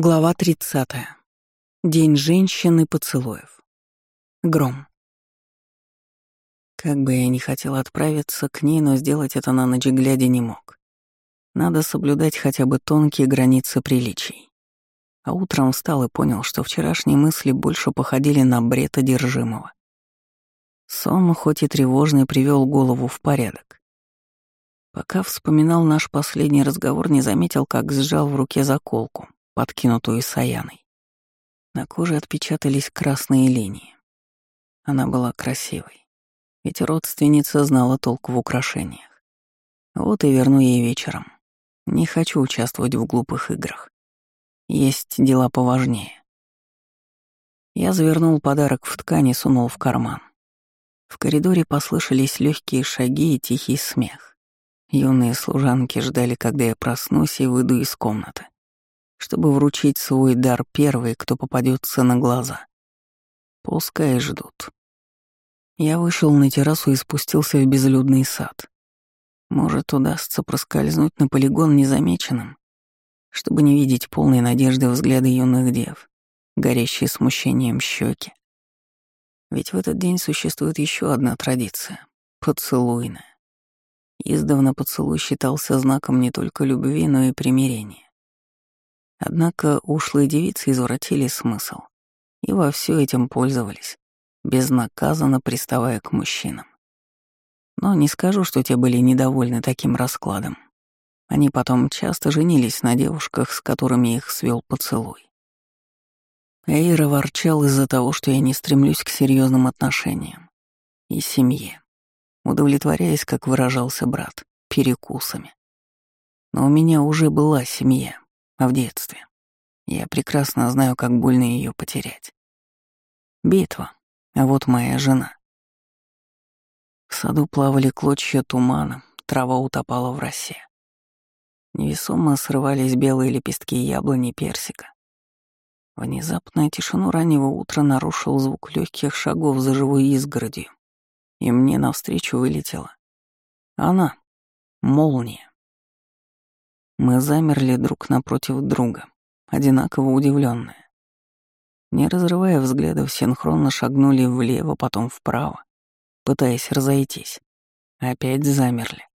Глава 30. День женщины поцелуев. Гром. Как бы я ни хотел отправиться к ней, но сделать это на ночь глядя не мог. Надо соблюдать хотя бы тонкие границы приличий. А утром встал и понял, что вчерашние мысли больше походили на бред одержимого. Сон, хоть и тревожный, привел голову в порядок. Пока вспоминал наш последний разговор, не заметил, как сжал в руке заколку, подкинутую Саяной. На коже отпечатались красные линии. Она была красивой, ведь родственница знала толк в украшениях. Вот и верну ей вечером. Не хочу участвовать в глупых играх. Есть дела поважнее. Я завернул подарок в ткань и сунул в карман. В коридоре послышались легкие шаги и тихий смех. Юные служанки ждали, когда я проснусь и выйду из комнаты чтобы вручить свой дар первой, кто попадется на глаза. Пускай ждут. Я вышел на террасу и спустился в безлюдный сад. Может, удастся проскользнуть на полигон незамеченным, чтобы не видеть полной надежды взгляда юных дев, горящие смущением щеки. Ведь в этот день существует еще одна традиция — поцелуйная. Издавна поцелуй считался знаком не только любви, но и примирения. Однако ушлые девицы извратили смысл и во все этим пользовались, безнаказанно приставая к мужчинам. Но не скажу, что те были недовольны таким раскладом. Они потом часто женились на девушках, с которыми их свел поцелуй. Эйра ворчал из-за того, что я не стремлюсь к серьезным отношениям и семье, удовлетворяясь, как выражался брат, перекусами. Но у меня уже была семья, в детстве. Я прекрасно знаю, как больно ее потерять. Битва, а вот моя жена. В саду плавали клочья тумана, трава утопала в росе. Невесомо срывались белые лепестки яблони персика. Внезапно тишину раннего утра нарушил звук легких шагов за живой изгородью, и мне навстречу вылетела. Она — молния. Мы замерли друг напротив друга, одинаково удивленные. Не разрывая взглядов, синхронно шагнули влево, потом вправо, пытаясь разойтись. Опять замерли.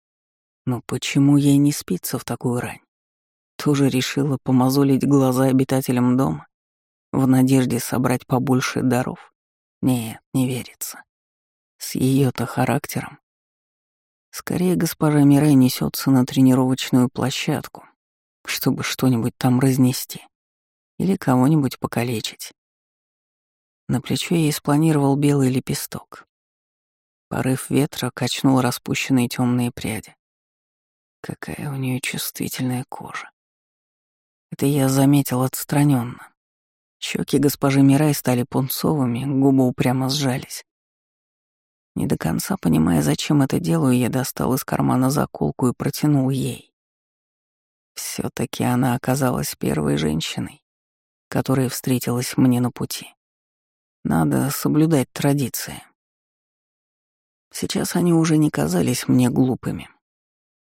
Но почему ей не спится в такую рань? Тоже решила помазолить глаза обитателям дома, в надежде собрать побольше даров? Нет, не верится. С ее-то характером Скорее госпожа Мирай несется на тренировочную площадку, чтобы что-нибудь там разнести или кого-нибудь покалечить. На плечо ей спланировал белый лепесток. Порыв ветра качнул распущенные темные пряди. Какая у нее чувствительная кожа. Это я заметил отстраненно. Щеки госпожи Мирай стали пунцовыми, губы упрямо сжались. Не до конца понимая, зачем это делаю, я достал из кармана заколку и протянул ей. все таки она оказалась первой женщиной, которая встретилась мне на пути. Надо соблюдать традиции. Сейчас они уже не казались мне глупыми.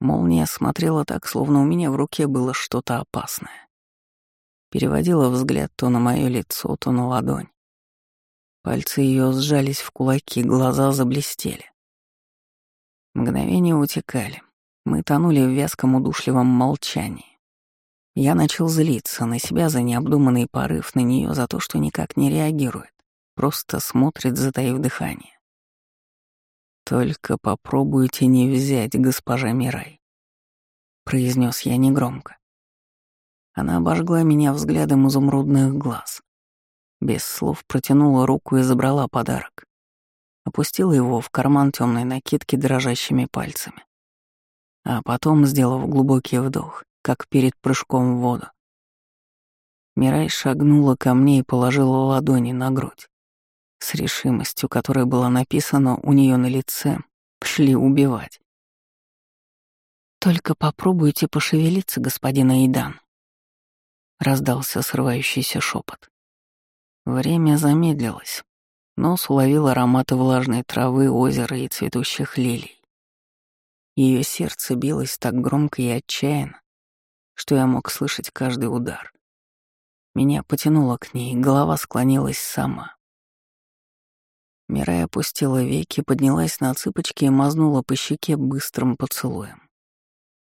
Молния смотрела так, словно у меня в руке было что-то опасное. Переводила взгляд то на мое лицо, то на ладонь. Пальцы ее сжались в кулаки, глаза заблестели. Мгновения утекали. Мы тонули в вязком удушливом молчании. Я начал злиться на себя за необдуманный порыв, на нее за то, что никак не реагирует, просто смотрит, затаив дыхание. «Только попробуйте не взять, госпожа Мирай», — произнес я негромко. Она обожгла меня взглядом изумрудных глаз. Без слов протянула руку и забрала подарок. Опустила его в карман темной накидки дрожащими пальцами. А потом, сделав глубокий вдох, как перед прыжком в воду, Мирай шагнула ко мне и положила ладони на грудь. С решимостью, которая была написана у нее на лице, шли убивать. «Только попробуйте пошевелиться, господин Айдан», — раздался срывающийся шепот. Время замедлилось. Нос уловил ароматы влажной травы, озера и цветущих лилий. Ее сердце билось так громко и отчаянно, что я мог слышать каждый удар. Меня потянуло к ней, голова склонилась сама. Мирай опустила веки, поднялась на цыпочки и мазнула по щеке быстрым поцелуем.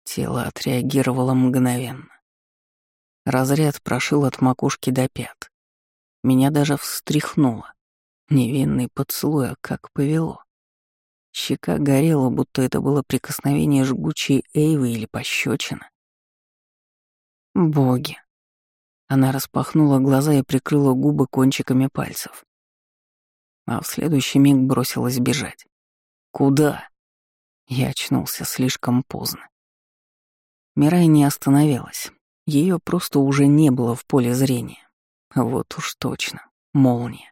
Тело отреагировало мгновенно. Разряд прошил от макушки до пят. Меня даже встряхнуло. Невинный поцелуй, а как повело. Щека горела, будто это было прикосновение жгучей эйвы или пощечина. Боги. Она распахнула глаза и прикрыла губы кончиками пальцев. А в следующий миг бросилась бежать. Куда? Я очнулся слишком поздно. Мирай не остановилась. Ее просто уже не было в поле зрения. Вот уж точно. Молния.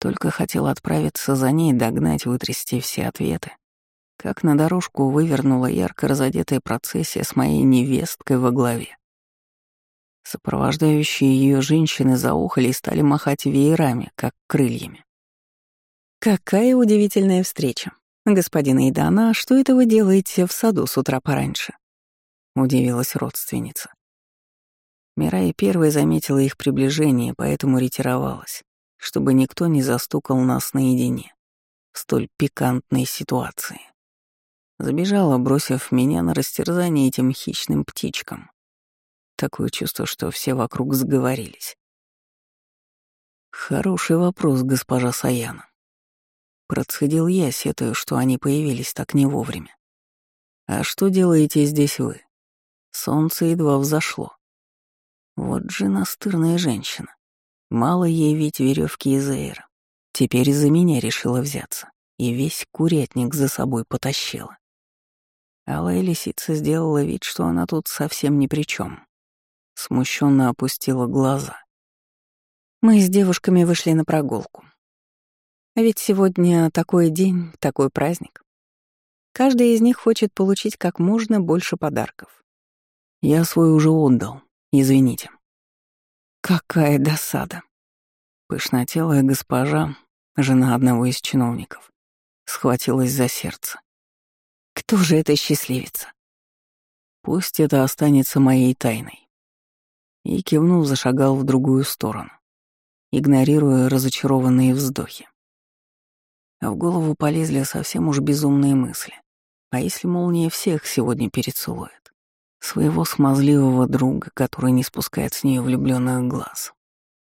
Только хотел отправиться за ней, догнать, вытрясти все ответы. Как на дорожку вывернула ярко разодетая процессия с моей невесткой во главе. Сопровождающие ее женщины заухали и стали махать веерами, как крыльями. «Какая удивительная встреча. Господин Эйдана, что это вы делаете в саду с утра пораньше?» — удивилась родственница. Мирай первой заметила их приближение, поэтому ретировалась, чтобы никто не застукал нас наедине в столь пикантной ситуации. Забежала, бросив меня на растерзание этим хищным птичкам. Такое чувство, что все вокруг сговорились. Хороший вопрос, госпожа Саяна. Процедил я, сетую, что они появились так не вовремя. А что делаете здесь вы? Солнце едва взошло. Вот же настырная женщина. Мало ей ведь веревки из Эйра. Теперь из-за меня решила взяться. И весь курятник за собой потащила. Алая лисица сделала вид, что она тут совсем ни при чем. Смущенно опустила глаза. Мы с девушками вышли на прогулку. А ведь сегодня такой день, такой праздник. Каждая из них хочет получить как можно больше подарков. Я свой уже отдал, Извините. Какая досада. Пышнотелая госпожа, жена одного из чиновников, схватилась за сердце. Кто же эта счастливица? Пусть это останется моей тайной. И кивнув, зашагал в другую сторону, игнорируя разочарованные вздохи. А в голову полезли совсем уж безумные мысли. А если молния всех сегодня перецелует? Своего смазливого друга, который не спускает с нее влюбленных глаз.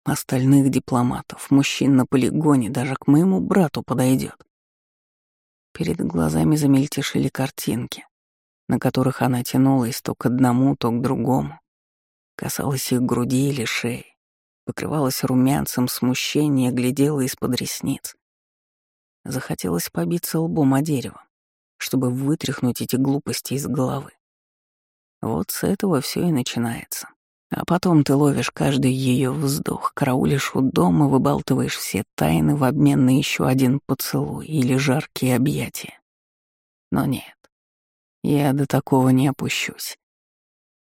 Остальных дипломатов, мужчин на полигоне, даже к моему брату подойдет. Перед глазами замельтешили картинки, на которых она тянулась то к одному, то к другому. Касалась их груди или шеи, покрывалась румянцем смущения, глядела из-под ресниц. Захотелось побиться лбом о дерево, чтобы вытряхнуть эти глупости из головы. Вот с этого все и начинается. А потом ты ловишь каждый ее вздох, караулишь у дома, выбалтываешь все тайны в обмен на еще один поцелуй или жаркие объятия. Но нет, я до такого не опущусь.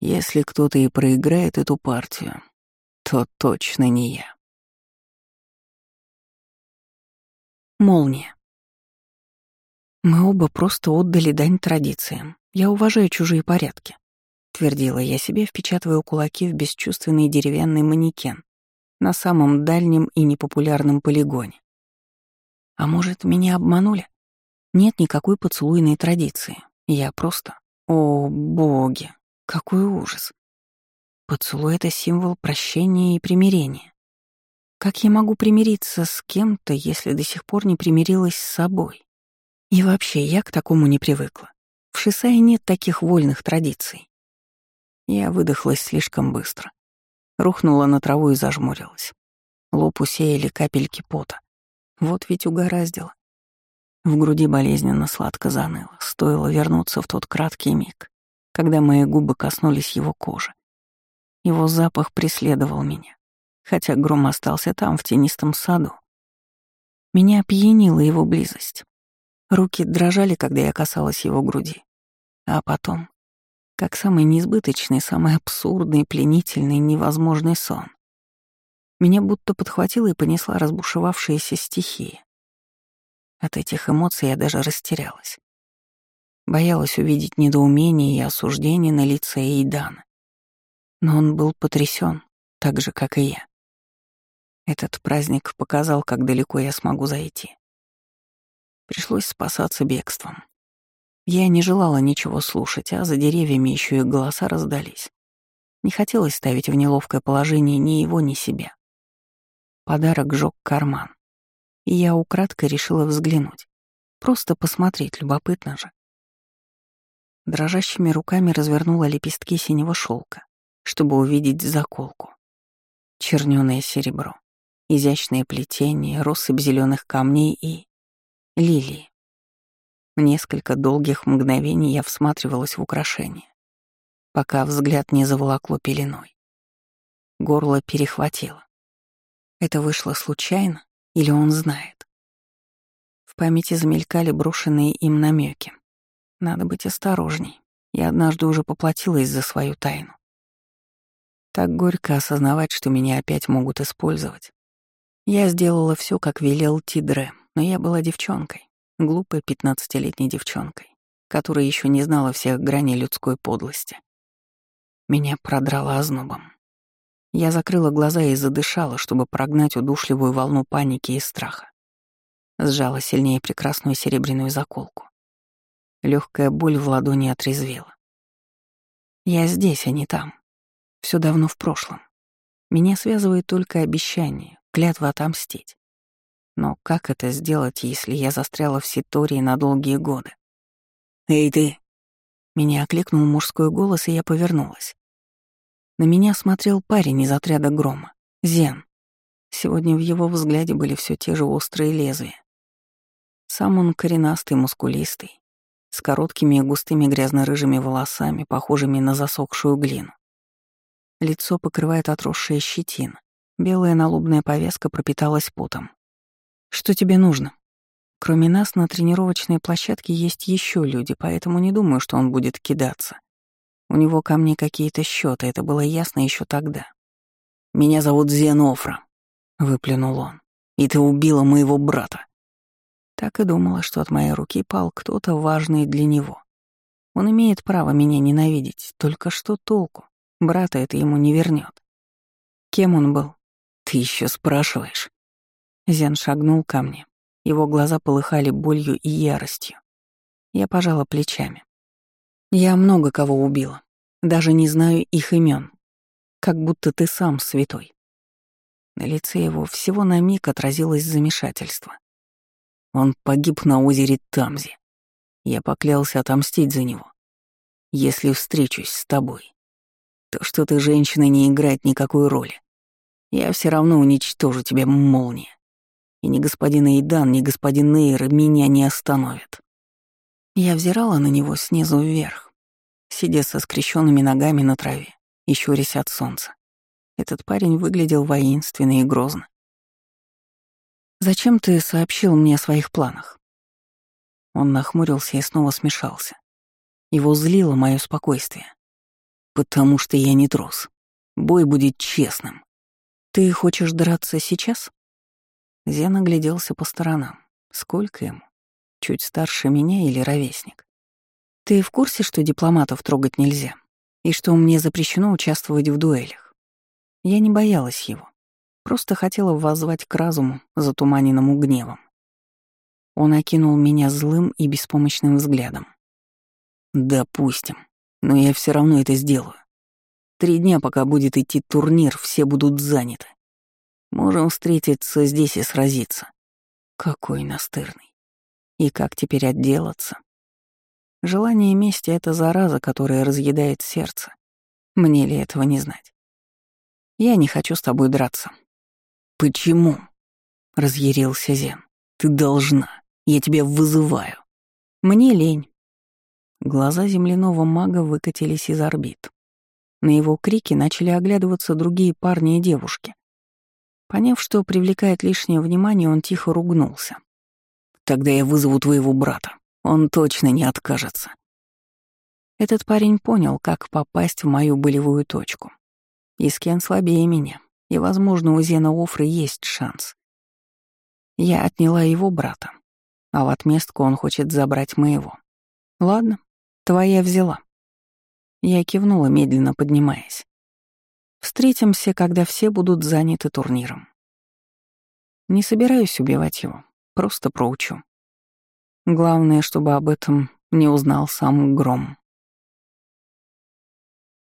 Если кто-то и проиграет эту партию, то точно не я. Молния. Мы оба просто отдали дань традициям. Я уважаю чужие порядки. — твердила я себе, впечатывая кулаки в бесчувственный деревянный манекен на самом дальнем и непопулярном полигоне. А может, меня обманули? Нет никакой поцелуйной традиции. Я просто... О, боги, какой ужас. Поцелуй — это символ прощения и примирения. Как я могу примириться с кем-то, если до сих пор не примирилась с собой? И вообще, я к такому не привыкла. В Шисае нет таких вольных традиций. Я выдохлась слишком быстро. Рухнула на траву и зажмурилась. Лоб усеяли капельки пота. Вот ведь угораздило. В груди болезненно сладко заныло. Стоило вернуться в тот краткий миг, когда мои губы коснулись его кожи. Его запах преследовал меня, хотя гром остался там, в тенистом саду. Меня опьянила его близость. Руки дрожали, когда я касалась его груди. А потом как самый несбыточный, самый абсурдный, пленительный, невозможный сон. Меня будто подхватила и понесла разбушевавшаяся стихия. От этих эмоций я даже растерялась. Боялась увидеть недоумение и осуждение на лице Эйдана. Но он был потрясен, так же, как и я. Этот праздник показал, как далеко я смогу зайти. Пришлось спасаться бегством. Я не желала ничего слушать, а за деревьями еще и голоса раздались. Не хотелось ставить в неловкое положение ни его, ни себя. Подарок жёг карман. И я украдкой решила взглянуть. Просто посмотреть, любопытно же. Дрожащими руками развернула лепестки синего шелка, чтобы увидеть заколку. Чернёное серебро, изящное плетение, россыпь зеленых камней и... лилии. Несколько долгих мгновений я всматривалась в украшение, пока взгляд не заволокло пеленой. Горло перехватило. Это вышло случайно или он знает? В памяти замелькали брошенные им намеки. Надо быть осторожней. Я однажды уже поплатилась за свою тайну. Так горько осознавать, что меня опять могут использовать. Я сделала все, как велел Тидре, но я была девчонкой, глупой пятнадцатилетней девчонкой, которая еще не знала всех граней людской подлости. Меня продрало ознобом. Я закрыла глаза и задышала, чтобы прогнать удушливую волну паники и страха. Сжала сильнее прекрасную серебряную заколку. Легкая боль в ладони отрезвела. Я здесь, а не там. Все давно в прошлом. Меня связывает только обещание, клятва отомстить. Но как это сделать, если я застряла в Ситории на долгие годы? «Эй, ты!» Меня окликнул мужской голос, и я повернулась. На меня смотрел парень из отряда Грома, Зен. Сегодня в его взгляде были все те же острые лезвия. Сам он коренастый, мускулистый, с короткими и густыми грязно-рыжими волосами, похожими на засохшую глину. Лицо покрывает отросшая щетина, белая налобная повязка пропиталась потом. Что тебе нужно? Кроме нас на тренировочной площадке есть еще люди, поэтому не думаю, что он будет кидаться. У него ко мне какие-то счеты, это было ясно еще тогда. «Меня зовут Зенофра», — выплюнул он. «И ты убила моего брата». Так и думала, что от моей руки пал кто-то важный для него. Он имеет право меня ненавидеть, только что толку? Брата это ему не вернет. Кем он был? Ты еще спрашиваешь? Зян шагнул ко мне. Его глаза полыхали болью и яростью. Я пожала плечами. Я много кого убила. Даже не знаю их имен. Как будто ты сам святой. На лице его всего на миг отразилось замешательство. Он погиб на озере Тамзи. Я поклялся отомстить за него. Если встречусь с тобой, то что ты женщина не играет никакой роли. Я все равно уничтожу тебя, молния. И ни господин Эйдан, ни господин Нейр меня не остановят. Я взирала на него снизу вверх, сидя со скрещенными ногами на траве и щурясь от солнца. Этот парень выглядел воинственно и грозно. «Зачем ты сообщил мне о своих планах?» Он нахмурился и снова смешался. Его злило мое спокойствие. «Потому что я не трус. Бой будет честным. Ты хочешь драться сейчас?» Зен огляделся по сторонам. Сколько ему? Чуть старше меня или ровесник? Ты в курсе, что дипломатов трогать нельзя? И что мне запрещено участвовать в дуэлях? Я не боялась его. Просто хотела воззвать к разуму, затуманенному гневом. Он окинул меня злым и беспомощным взглядом. «Допустим, но я все равно это сделаю. Три дня, пока будет идти турнир, все будут заняты. Можем встретиться здесь и сразиться. Какой настырный. И как теперь отделаться? Желание мести — это зараза, которая разъедает сердце. Мне ли этого не знать? Я не хочу с тобой драться. Почему? — разъярился Зен. Ты должна. Я тебя вызываю. Мне лень. Глаза земляного мага выкатились из орбит. На его крики начали оглядываться другие парни и девушки. Поняв, что привлекает лишнее внимание, он тихо ругнулся. «Тогда я вызову твоего брата. Он точно не откажется». Этот парень понял, как попасть в мою болевую точку. Искен слабее меня, и, возможно, у Зена Офры есть шанс. Я отняла его брата, а в отместку он хочет забрать моего. Ладно, твоя взяла. Я кивнула, медленно поднимаясь. Встретимся, когда все будут заняты турниром. Не собираюсь убивать его, просто проучу. Главное, чтобы об этом не узнал сам Гром.